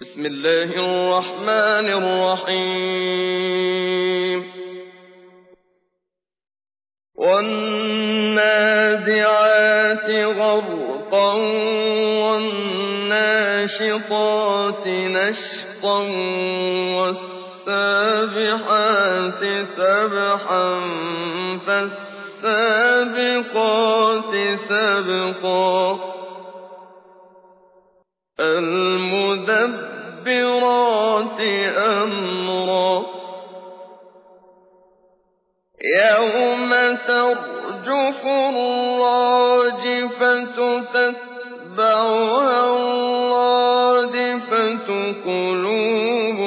بسم الله الرحمن الرحيم. والنازعات غرقا والناشطات نشطا والسابحات سبحا فالسابقات سبقا. ترجف الراجفة تتبعها الرادفة قلوب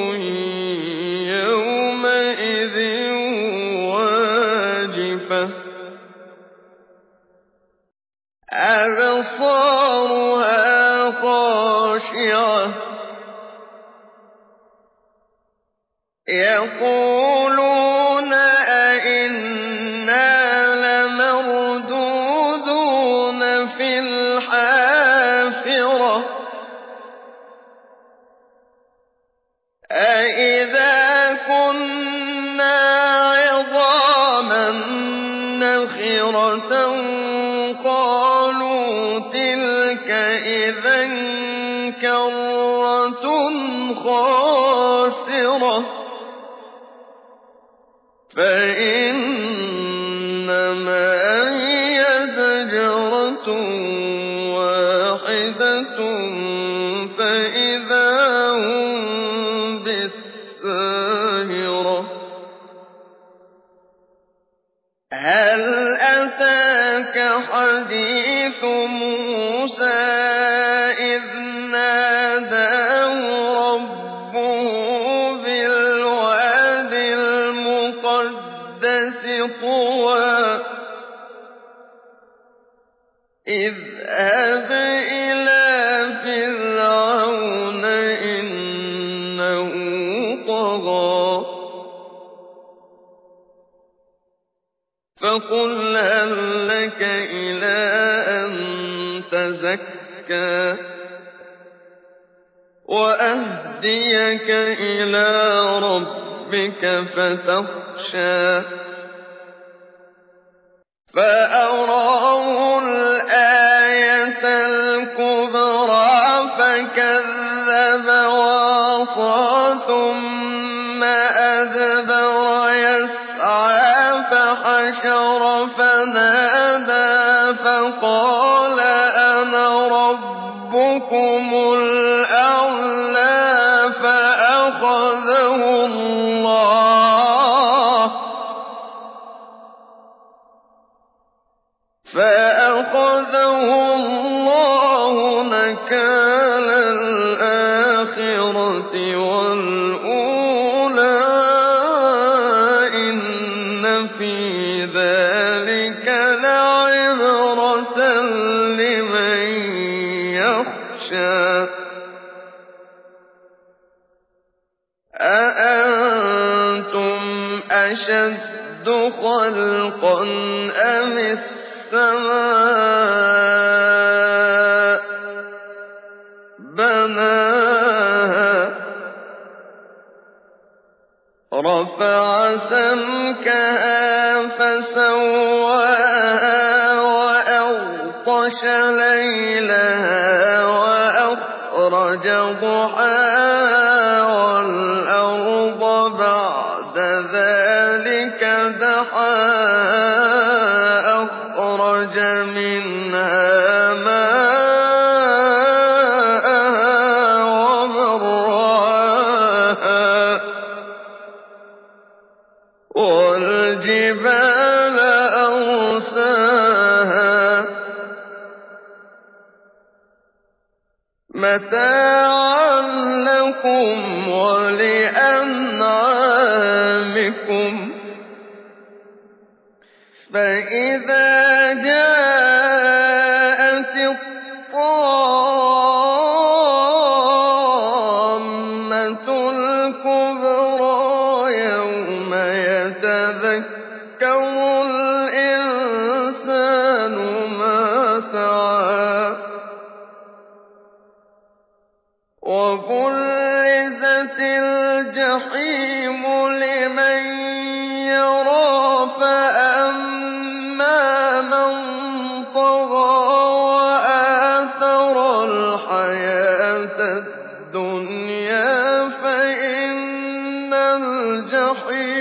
يومئذ واجفة. أبصارها خاشعة. أئذا كنا عظاما نخرة قالوا تلك إذا كرة خاسرة فإنما هي زجرة واحدة أتاك حديث موسى إذ ناداه ربه بالواد المقدس طوى. اذهب إلى فرعون إنه طغى. فقل هل لك إلى أن تزكى وأهديك إلى ربك فتخشى فأراه الآية الكبرى فكذب وعصى ثم أدبر فحشر فنادى فقال أنا ربكم الأعلى فأخذه الله. فأخذه الله نكال إن في ذلك لعبرة لمن يخشى. أأنتم أشد خلقا أم السماء؟ رفع سمكها فسواها وأغطش ليلها وأخرج ضحاها والأرض بعد ذلك دحاها أخرج منها متاعا لكم ولأنعامكم. فإذا جاءت الطامة الكبرى يوم يتذكر الْجَحِيمُ لِمَن يَرَىٰ فَأَمَّا مَن طَغَىٰ وَآثَرَ الْحَيَاةَ الدُّنْيَا فَإِنَّ الْجَحِيمَ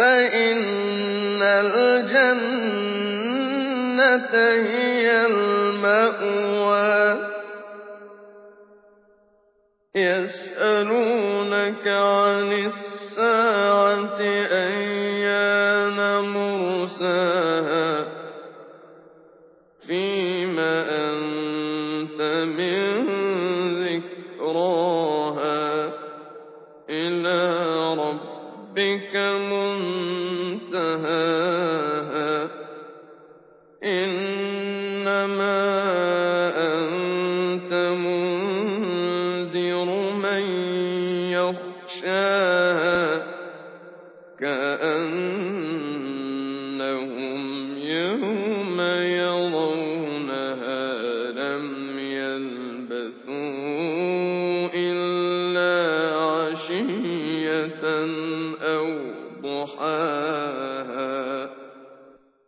فَإِنَّ الْجَنَّةَ هِيَ الْمَأْوَىٰ. يَسْأَلُونَكَ عَنِ السَّاعَةِ أَيَّانَ مُرْسَاهَا.